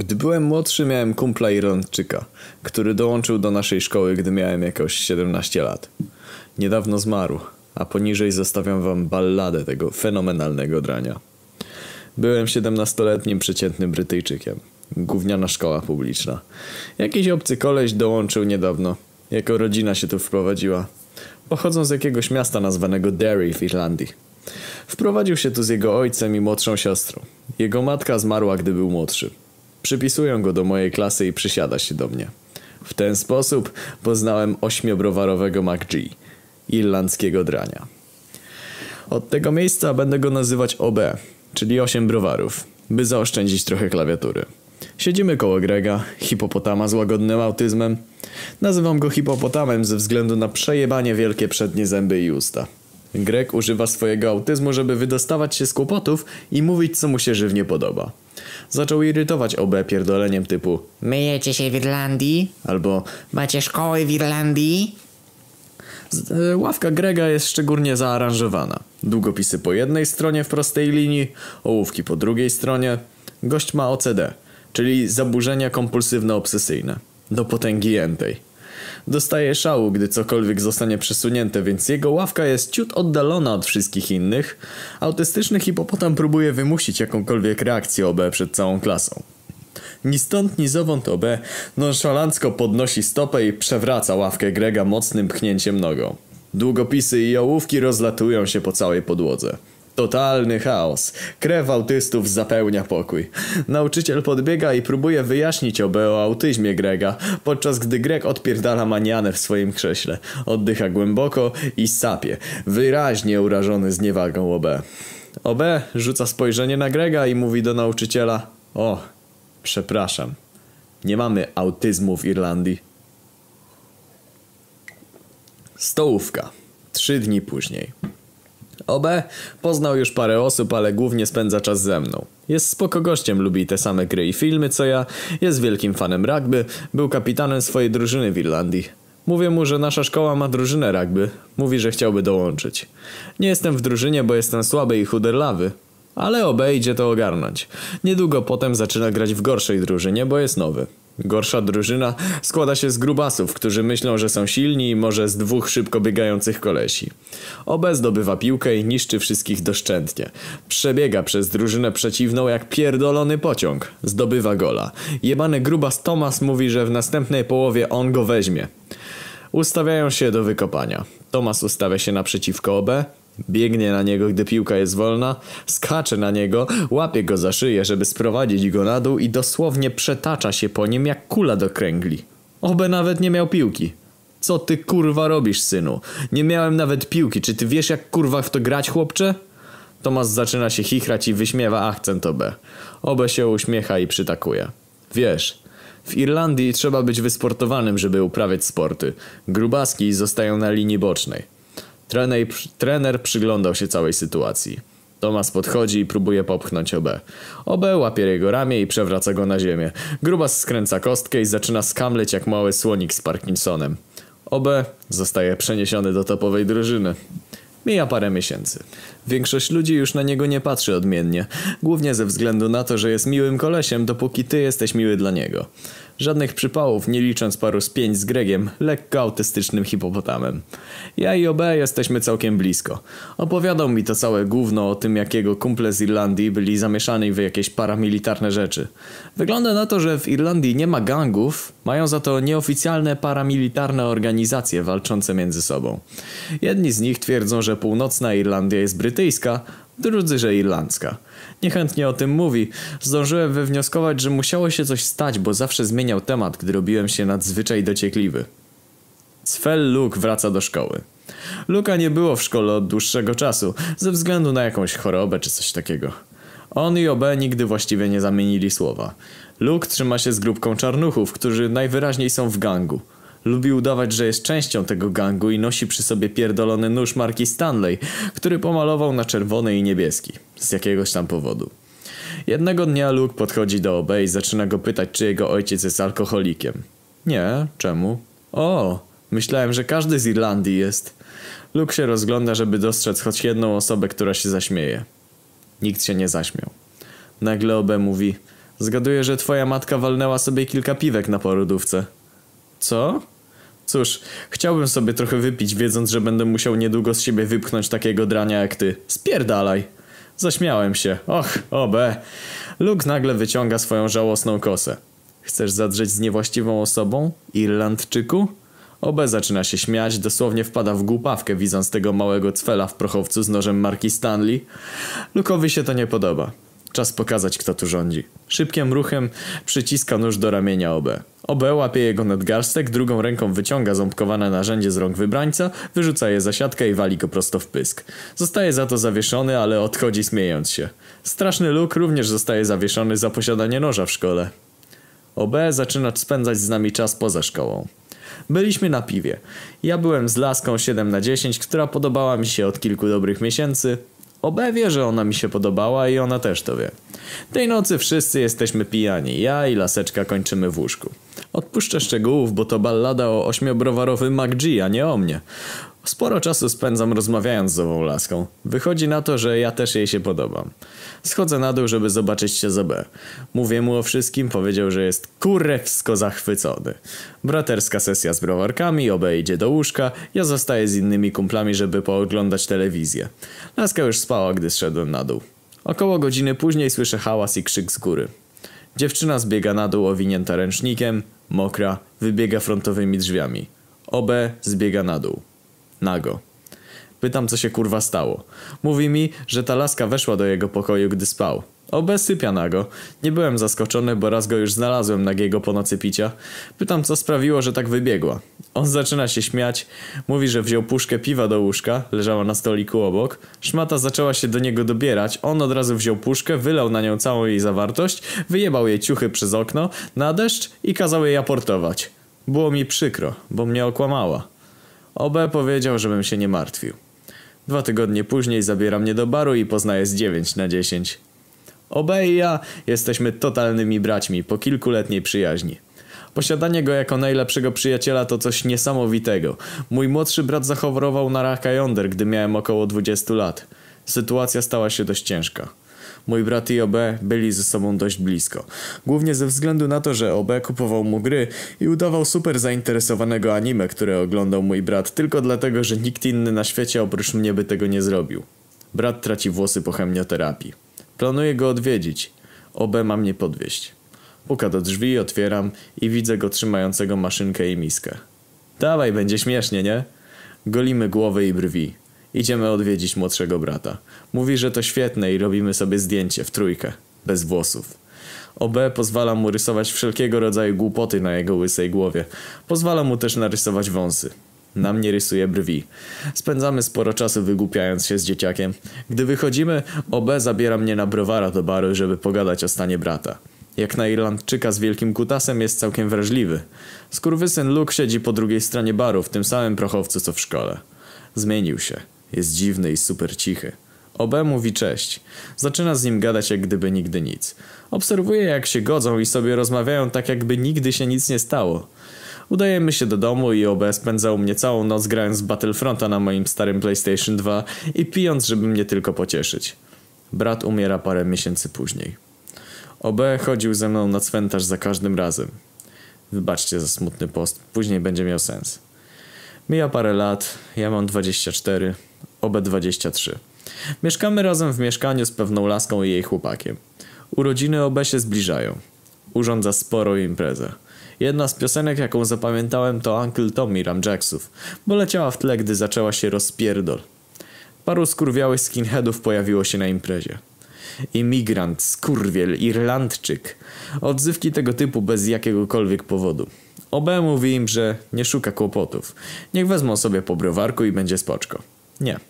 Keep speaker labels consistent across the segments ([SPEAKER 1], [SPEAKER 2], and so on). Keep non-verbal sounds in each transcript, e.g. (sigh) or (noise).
[SPEAKER 1] Gdy byłem młodszy, miałem kumpla Irlandczyka, który dołączył do naszej szkoły, gdy miałem jakoś 17 lat. Niedawno zmarł, a poniżej zostawiam wam balladę tego fenomenalnego drania. Byłem 17-letnim przeciętnym Brytyjczykiem. Gówniana szkoła publiczna. Jakiś obcy koleś dołączył niedawno. Jako rodzina się tu wprowadziła. Pochodzą z jakiegoś miasta nazwanego Derry w Irlandii. Wprowadził się tu z jego ojcem i młodszą siostrą. Jego matka zmarła, gdy był młodszy. Przypisują go do mojej klasy i przysiada się do mnie. W ten sposób poznałem ośmiobrowarowego MacG, irlandzkiego drania. Od tego miejsca będę go nazywać OB, czyli 8 browarów, by zaoszczędzić trochę klawiatury. Siedzimy koło Grega, hipopotama z łagodnym autyzmem. Nazywam go hipopotamem ze względu na przejebanie wielkie przednie zęby i usta. Greg używa swojego autyzmu, żeby wydostawać się z kłopotów i mówić, co mu się żywnie podoba. Zaczął irytować OB pierdoleniem typu
[SPEAKER 2] Myjecie się w Irlandii?
[SPEAKER 1] albo
[SPEAKER 2] Macie szkoły w Irlandii?
[SPEAKER 1] E, Ławka Grega jest szczególnie zaaranżowana. Długopisy po jednej stronie w prostej linii, ołówki po drugiej stronie. Gość ma OCD, czyli zaburzenia kompulsywno-obsesyjne. Do potęgi jętej. Dostaje szału, gdy cokolwiek zostanie przesunięte, więc jego ławka jest ciut oddalona od wszystkich innych. Autystyczny hipopotam próbuje wymusić jakąkolwiek reakcję OB przed całą klasą. Ni stąd, ni zowąd OB nonszalancko podnosi stopę i przewraca ławkę Grega mocnym pchnięciem nogą. Długopisy i ołówki rozlatują się po całej podłodze. Totalny chaos. Krew autystów zapełnia pokój. Nauczyciel podbiega i próbuje wyjaśnić OB o autyzmie Grega, podczas gdy Greg odpierdala manianę w swoim krześle. Oddycha głęboko i sapie, wyraźnie urażony zniewagą OB. OB rzuca spojrzenie na Grega i mówi do nauczyciela O, przepraszam, nie mamy autyzmu w Irlandii. Stołówka. Trzy dni później. OB poznał już parę osób, ale głównie spędza czas ze mną. Jest spoko gościem, lubi te same gry i filmy co ja, jest wielkim fanem rugby, był kapitanem swojej drużyny w Irlandii. Mówię mu, że nasza szkoła ma drużynę rugby. Mówi, że chciałby dołączyć. Nie jestem w drużynie, bo jestem słaby i chuderlawy. Ale OB idzie to ogarnąć. Niedługo potem zaczyna grać w gorszej drużynie, bo jest nowy. Gorsza drużyna składa się z grubasów, którzy myślą, że są silni i może z dwóch szybko biegających kolesi. OB zdobywa piłkę i niszczy wszystkich doszczętnie. Przebiega przez drużynę przeciwną jak pierdolony pociąg. Zdobywa gola. Jebany grubas Tomas mówi, że w następnej połowie on go weźmie. Ustawiają się do wykopania. Tomas ustawia się naprzeciwko OB, biegnie na niego, gdy piłka jest wolna, skacze na niego, łapie go za szyję, żeby sprowadzić go na dół i dosłownie przetacza się po nim jak kula do kręgli. OB nawet nie miał piłki. Co ty kurwa robisz, synu? Nie miałem nawet piłki, czy ty wiesz jak kurwa w to grać, chłopcze? Tomas zaczyna się chichrać i wyśmiewa akcent OB. OB się uśmiecha i przytakuje. Wiesz, w Irlandii trzeba być wysportowanym, żeby uprawiać sporty. Grubaski zostają na linii bocznej. Trener, trener przyglądał się całej sytuacji. Tomas podchodzi i próbuje popchnąć OB. OB łapie jego ramię i przewraca go na ziemię. Grubas skręca kostkę i zaczyna skamleć jak mały słonik z Parkinsonem. OB zostaje przeniesiony do topowej drużyny. Mija parę miesięcy. Większość ludzi już na niego nie patrzy odmiennie, głównie ze względu na to, że jest miłym kolesiem, dopóki ty jesteś miły dla niego. Żadnych przypałów, nie licząc paru spięć z Gregiem, lekko autystycznym hipopotamem. Ja i OB jesteśmy całkiem blisko. Opowiadał mi to całe gówno o tym, jak jego kumple z Irlandii byli zamieszani w jakieś paramilitarne rzeczy. Wygląda na to, że w Irlandii nie ma gangów, mają za to nieoficjalne paramilitarne organizacje walczące między sobą. Jedni z nich twierdzą, że północna Irlandia jest brytyjska, drudzy, że irlandzka. Niechętnie o tym mówi. Zdążyłem wywnioskować, że musiało się coś stać, bo zawsze zmieniał temat, gdy robiłem się nadzwyczaj dociekliwy. Svel Luke wraca do szkoły. Luka nie było w szkole od dłuższego czasu, ze względu na jakąś chorobę czy coś takiego. On i OB nigdy właściwie nie zamienili słowa. Luke trzyma się z grupką czarnuchów, którzy najwyraźniej są w gangu. Lubi udawać, że jest częścią tego gangu i nosi przy sobie pierdolony nóż marki Stanley, który pomalował na czerwony i niebieski. Z jakiegoś tam powodu. Jednego dnia Luke podchodzi do OB i zaczyna go pytać, czy jego ojciec jest alkoholikiem. Nie, czemu? O, myślałem, że każdy z Irlandii jest. Luke się rozgląda, żeby dostrzec choć jedną osobę, która się zaśmieje. Nikt się nie zaśmiał. Nagle OB mówi, Zgaduję, że twoja matka walnęła sobie kilka piwek na porodówce. Co? Cóż, chciałbym sobie trochę wypić, wiedząc, że będę musiał niedługo z siebie wypchnąć takiego drania jak ty. Spierdalaj! Zaśmiałem się. Och, obe. Luke nagle wyciąga swoją żałosną kosę. Chcesz zadrzeć z niewłaściwą osobą? Irlandczyku? Obe zaczyna się śmiać, dosłownie wpada w głupawkę, widząc tego małego cwela w prochowcu z nożem marki Stanley. Lukowi się to nie podoba. Czas pokazać, kto tu rządzi. Szybkim ruchem przyciska nóż do ramienia OB. OB łapie jego nadgarstek, drugą ręką wyciąga ząbkowane narzędzie z rąk wybrańca, wyrzuca je za siatkę i wali go prosto w pysk. Zostaje za to zawieszony, ale odchodzi śmiejąc się. Straszny Luke również zostaje zawieszony za posiadanie noża w szkole. OB zaczyna spędzać z nami czas poza szkołą. Byliśmy na piwie. Ja byłem z laską 7 na 10, która podobała mi się od kilku dobrych miesięcy. OB wie, że ona mi się podobała i ona też to wie. Tej nocy wszyscy jesteśmy pijani. Ja i laseczka kończymy w łóżku. Odpuszczę szczegółów, bo to ballada o ośmiobrowarowym MacG, a nie o mnie. Sporo czasu spędzam rozmawiając z ową laską. Wychodzi na to, że ja też jej się podobam. Schodzę na dół, żeby zobaczyć się z OB. Mówię mu o wszystkim, powiedział, że jest kurewsko zachwycony. Braterska sesja z browarkami, OB idzie do łóżka, ja zostaję z innymi kumplami, żeby pooglądać telewizję. Laska już spała, gdy zszedłem na dół. Około godziny później słyszę hałas i krzyk z góry. Dziewczyna zbiega na dół owinięta ręcznikiem, mokra, wybiega frontowymi drzwiami. OB zbiega na dół. Nago. Pytam, co się kurwa stało. Mówi mi, że ta laska weszła do jego pokoju, gdy spał. Obe sypia nago. Nie byłem zaskoczony, bo raz go już znalazłem nagiego po nocy picia. Pytam, co sprawiło, że tak wybiegła. On zaczyna się śmiać. Mówi, że wziął puszkę piwa do łóżka, leżała na stoliku obok. Szmata zaczęła się do niego dobierać. On od razu wziął puszkę, wylał na nią całą jej zawartość, wyjebał jej ciuchy przez okno, na deszcz i kazał jej aportować. Było mi przykro, bo mnie okłamała. OB powiedział, żebym się nie martwił. Dwa tygodnie później zabiera mnie do baru i poznaje z 9 na 10. OB i ja jesteśmy totalnymi braćmi po kilkuletniej przyjaźni. Posiadanie go jako najlepszego przyjaciela to coś niesamowitego. Mój młodszy brat zachorował na raka jąder, gdy miałem około 20 lat. Sytuacja stała się dość ciężka. Mój brat i OB byli ze sobą dość blisko. Głównie ze względu na to, że OB kupował mu gry i udawał super zainteresowanego anime, które oglądał mój brat, tylko dlatego, że nikt inny na świecie oprócz mnie by tego nie zrobił. Brat traci włosy po chemioterapii. Planuję go odwiedzić. OB ma mnie podwieźć. Puka do drzwi, otwieram i widzę go trzymającego maszynkę i miskę. Dawaj, będzie śmiesznie, nie? Golimy głowy i brwi. Idziemy odwiedzić młodszego brata. Mówi, że to świetne i robimy sobie zdjęcie w trójkę. Bez włosów. OB pozwala mu rysować wszelkiego rodzaju głupoty na jego łysej głowie. Pozwala mu też narysować wąsy. Na mnie rysuje brwi. Spędzamy sporo czasu wygłupiając się z dzieciakiem. Gdy wychodzimy, OB zabiera mnie na browara do baru, żeby pogadać o stanie brata. Jak na Irlandczyka z wielkim kutasem jest całkiem wrażliwy. Skurwysyn Luke siedzi po drugiej stronie baru, w tym samym prochowcu co w szkole. Zmienił się. Jest dziwny i super cichy. OB mówi cześć. Zaczyna z nim gadać jak gdyby nigdy nic. Obserwuję jak się godzą i sobie rozmawiają tak jakby nigdy się nic nie stało. Udajemy się do domu i OB spędzał mnie całą noc grając w Battlefronta na moim starym PlayStation 2 i pijąc, żeby mnie tylko pocieszyć. Brat umiera parę miesięcy później. OB chodził ze mną na cmentarz za każdym razem. Wybaczcie za smutny post, później będzie miał sens. Mija parę lat, ja mam 24, OB 23. Mieszkamy razem w mieszkaniu z pewną laską i jej chłopakiem. Urodziny OB się zbliżają. Urządza sporą imprezę. Jedna z piosenek, jaką zapamiętałem, to Uncle Tommy Ramjacksów, bo leciała w tle, gdy zaczęła się rozpierdol. Paru skurwiałych skinheadów pojawiło się na imprezie. Imigrant, skurwiel, Irlandczyk. Odzywki tego typu bez jakiegokolwiek powodu. OB mówi im, że nie szuka kłopotów. Niech wezmą sobie po browarku i będzie spoczko. Nie.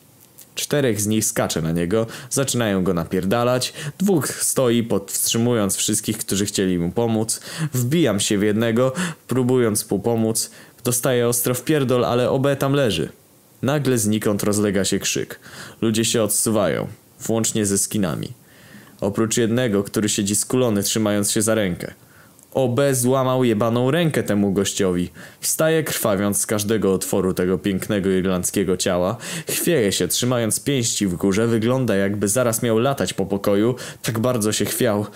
[SPEAKER 1] Czterech z nich skacze na niego, zaczynają go napierdalać, dwóch stoi podwstrzymując wszystkich, którzy chcieli mu pomóc. Wbijam się w jednego, próbując mu pomóc. Dostaję ostro w pierdol, ale OB tam leży. Nagle znikąd rozlega się krzyk. Ludzie się odsuwają, włącznie ze skinami. Oprócz jednego, który siedzi skulony trzymając się za rękę. OB złamał jebaną rękę temu gościowi. Wstaje krwawiąc z każdego otworu tego pięknego irlandzkiego ciała. Chwieje się, trzymając pięści w górze. Wygląda jakby zaraz miał latać po pokoju. Tak bardzo się chwiał.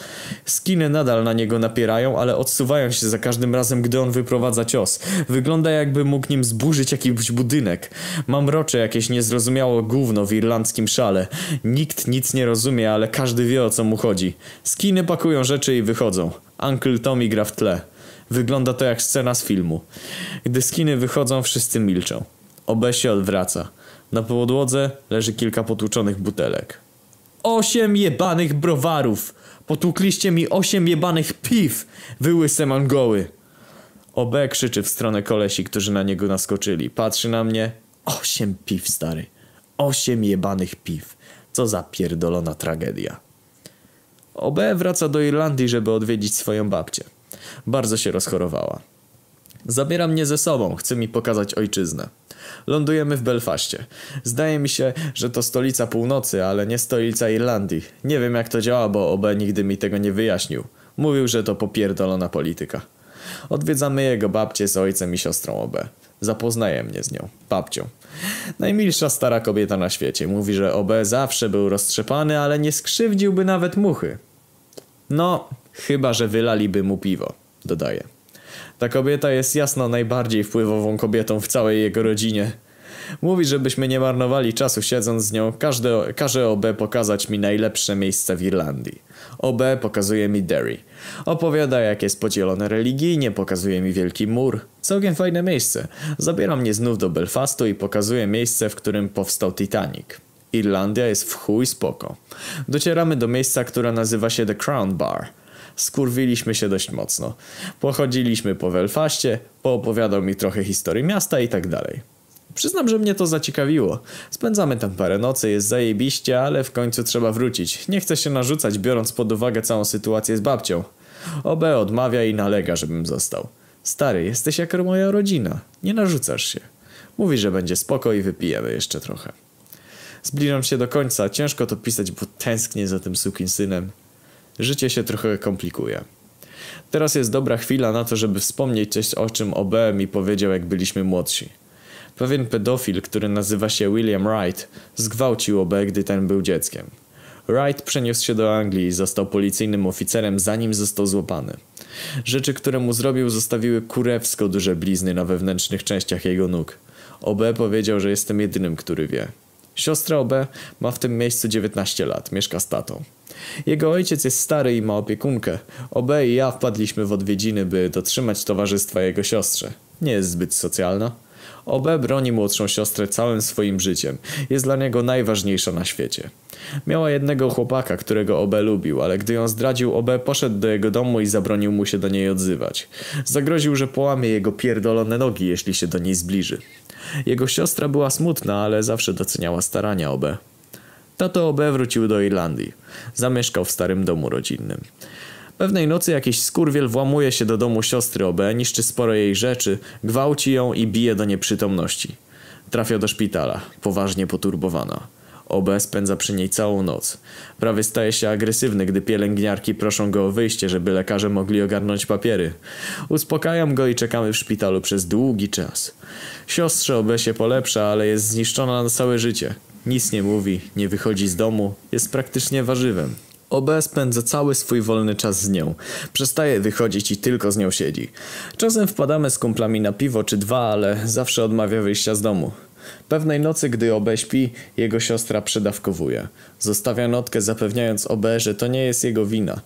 [SPEAKER 1] Skiny nadal na niego napierają, ale odsuwają się za każdym razem, gdy on wyprowadza cios. Wygląda jakby mógł nim zburzyć jakiś budynek. Mam rocze jakieś niezrozumiało gówno w irlandzkim szale. Nikt nic nie rozumie, ale każdy wie o co mu chodzi. Skiny pakują rzeczy i wychodzą. Uncle Tommy gra w tle. Wygląda to jak scena z filmu. Gdy skiny wychodzą, wszyscy milczą. Obe się odwraca. Na podłodze leży kilka potłuczonych butelek. Osiem jebanych browarów! Potłukliście mi osiem jebanych piw! Wyłyse mangoły! OB krzyczy w stronę kolesi, którzy na niego naskoczyli. Patrzy na mnie. Osiem piw, stary. Osiem jebanych piw. Co za pierdolona tragedia. OB wraca do Irlandii, żeby odwiedzić swoją babcię. Bardzo się rozchorowała. Zabiera mnie ze sobą, chce mi pokazać ojczyznę. Lądujemy w Belfaście. Zdaje mi się, że to stolica północy, ale nie stolica Irlandii. Nie wiem jak to działa, bo OB nigdy mi tego nie wyjaśnił. Mówił, że to popierdolona polityka. Odwiedzamy jego babcię z ojcem i siostrą OB. Zapoznaje mnie z nią, babcią. Najmilsza stara kobieta na świecie. Mówi, że OB zawsze był roztrzepany, ale nie skrzywdziłby nawet muchy. No, chyba, że wylaliby mu piwo, dodaje. Ta kobieta jest jasno najbardziej wpływową kobietą w całej jego rodzinie. Mówi, żebyśmy nie marnowali czasu siedząc z nią, każde, każe OB pokazać mi najlepsze miejsca w Irlandii. OB pokazuje mi Derry. Opowiada jak jest podzielone religijnie, pokazuje mi Wielki Mur. Całkiem fajne miejsce. Zabiera mnie znów do Belfastu i pokazuje miejsce, w którym powstał Titanic. Irlandia jest w chuj spoko. Docieramy do miejsca, które nazywa się The Crown Bar. Skurwiliśmy się dość mocno. Pochodziliśmy po Belfaście, poopowiadał mi trochę historii miasta i tak dalej. Przyznam, że mnie to zaciekawiło. Spędzamy tam parę nocy, jest zajebiście, ale w końcu trzeba wrócić. Nie chcę się narzucać, biorąc pod uwagę całą sytuację z babcią. OB odmawia i nalega, żebym został. Stary, jesteś jak moja rodzina. Nie narzucasz się. Mówi, że będzie spoko i wypijemy jeszcze trochę. Zbliżam się do końca, ciężko to pisać, bo tęsknię za tym synem. Życie się trochę komplikuje. Teraz jest dobra chwila na to, żeby wspomnieć coś, o czym OB mi powiedział, jak byliśmy młodsi. Pewien pedofil, który nazywa się William Wright, zgwałcił OB, gdy ten był dzieckiem. Wright przeniósł się do Anglii i został policyjnym oficerem, zanim został złapany. Rzeczy, które mu zrobił, zostawiły kurewsko duże blizny na wewnętrznych częściach jego nóg. OB powiedział, że jestem jedynym, który wie. Siostra OB ma w tym miejscu 19 lat, mieszka z tatą. Jego ojciec jest stary i ma opiekunkę. OB i ja wpadliśmy w odwiedziny, by dotrzymać towarzystwa jego siostrze. Nie jest zbyt socjalna. OB broni młodszą siostrę całym swoim życiem. Jest dla niego najważniejsza na świecie. Miała jednego chłopaka, którego OB lubił, ale gdy ją zdradził, OB poszedł do jego domu i zabronił mu się do niej odzywać. Zagroził, że połamie jego pierdolone nogi, jeśli się do niej zbliży. Jego siostra była smutna, ale zawsze doceniała starania OB. Tato OB wrócił do Irlandii. Zamieszkał w starym domu rodzinnym. Pewnej nocy jakiś skurwiel włamuje się do domu siostry OB, niszczy sporo jej rzeczy, gwałci ją i bije do nieprzytomności. Trafia do szpitala, poważnie poturbowana. OB spędza przy niej całą noc. Prawie staje się agresywny, gdy pielęgniarki proszą go o wyjście, żeby lekarze mogli ogarnąć papiery. Uspokajam go i czekamy w szpitalu przez długi czas. Siostrze OB się polepsza, ale jest zniszczona na całe życie. Nic nie mówi, nie wychodzi z domu, jest praktycznie warzywem. OB spędza cały swój wolny czas z nią. Przestaje wychodzić i tylko z nią siedzi. Czasem wpadamy z kumplami na piwo czy dwa, ale zawsze odmawia wyjścia z domu. Pewnej nocy, gdy OB śpi, jego siostra przedawkowuje. Zostawia notkę zapewniając OB, że to nie jest jego wina.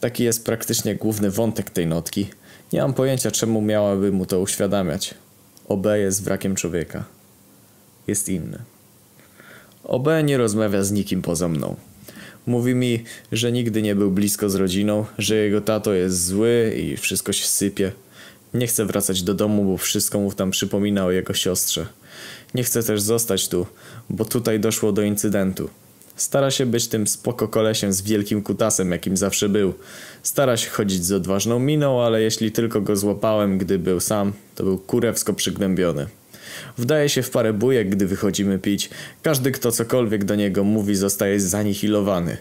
[SPEAKER 1] Taki jest praktycznie główny wątek tej notki. Nie mam pojęcia, czemu miałaby mu to uświadamiać. OB jest wrakiem człowieka. Jest inny. OB nie rozmawia z nikim poza mną. Mówi mi, że nigdy nie był blisko z rodziną, że jego tato jest zły i wszystko się sypie. Nie chce wracać do domu, bo wszystko mu tam przypomina o jego siostrze. Nie chce też zostać tu, bo tutaj doszło do incydentu. Stara się być tym spoko kolesiem z wielkim kutasem, jakim zawsze był. Stara się chodzić z odważną miną, ale jeśli tylko go złapałem, gdy był sam, to był kurewsko przygnębiony. Wdaje się w parę bujek, gdy wychodzimy pić. Każdy, kto cokolwiek do niego mówi, zostaje zanihilowany.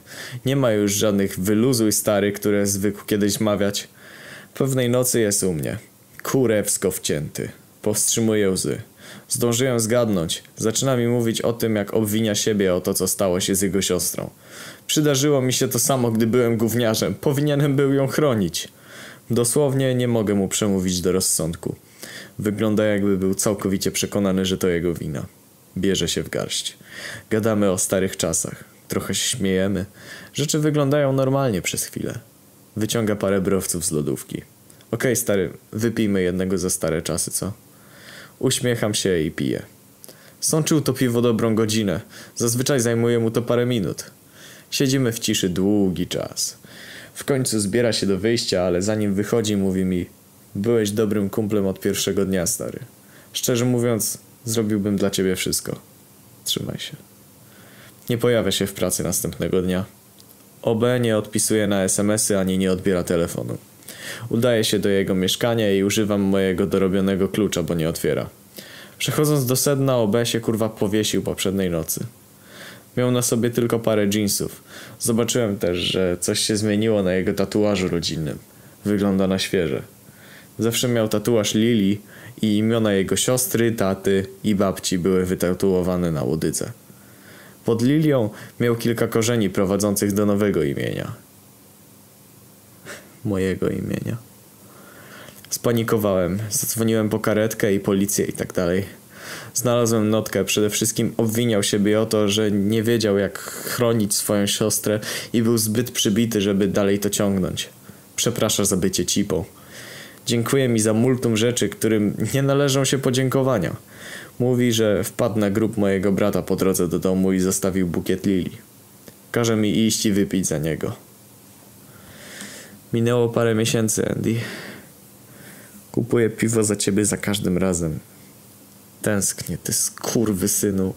[SPEAKER 1] Nie ma już żadnych wyluzuj stary, które zwykł kiedyś mawiać. Pewnej nocy jest u mnie. Kurewsko wcięty. Powstrzymuje łzy. Zdążyłem zgadnąć. Zaczyna mi mówić o tym, jak obwinia siebie o to, co stało się z jego siostrą. Przydarzyło mi się to samo, gdy byłem gówniarzem. Powinienem był ją chronić. Dosłownie nie mogę mu przemówić do rozsądku. Wygląda jakby był całkowicie przekonany, że to jego wina. Bierze się w garść. Gadamy o starych czasach. Trochę się śmiejemy. Rzeczy wyglądają normalnie przez chwilę. Wyciąga parę browców z lodówki. Okej, stary, wypijmy jednego za stare czasy, co? Uśmiecham się i piję. Sączył to piwo dobrą godzinę. Zazwyczaj zajmuje mu to parę minut. Siedzimy w ciszy długi czas. W końcu zbiera się do wyjścia, ale zanim wychodzi, mówi mi: Byłeś dobrym kumplem od pierwszego dnia, stary. Szczerze mówiąc, zrobiłbym dla ciebie wszystko. Trzymaj się. Nie pojawia się w pracy następnego dnia. OB nie odpisuje na SMS-y ani nie odbiera telefonu. Udaję się do jego mieszkania i używam mojego dorobionego klucza, bo nie otwiera. Przechodząc do sedna, OB się kurwa powiesił poprzedniej nocy. Miał na sobie tylko parę jeansów. Zobaczyłem też, że coś się zmieniło na jego tatuażu rodzinnym. Wygląda na świeże. Zawsze miał tatuaż Lili i imiona jego siostry, taty i babci były wytatuowane na łodydze. Pod Lilią miał kilka korzeni prowadzących do nowego imienia. (laughs) Mojego imienia. Spanikowałem, zadzwoniłem po karetkę i policję i tak dalej. Znalazłem notkę, przede wszystkim obwiniał siebie o to, że nie wiedział jak chronić swoją siostrę i był zbyt przybity, żeby dalej to ciągnąć. Przeprasza za bycie cipą. Dziękuję mi za multum rzeczy, którym nie należą się podziękowania. Mówi, że wpadł na grób mojego brata po drodze do domu i zostawił bukiet lili. Każe mi iść i wypić za niego. Minęło parę miesięcy, Andy. Kupuję piwo za ciebie za każdym razem. Tęsknię, ty skurwy synu.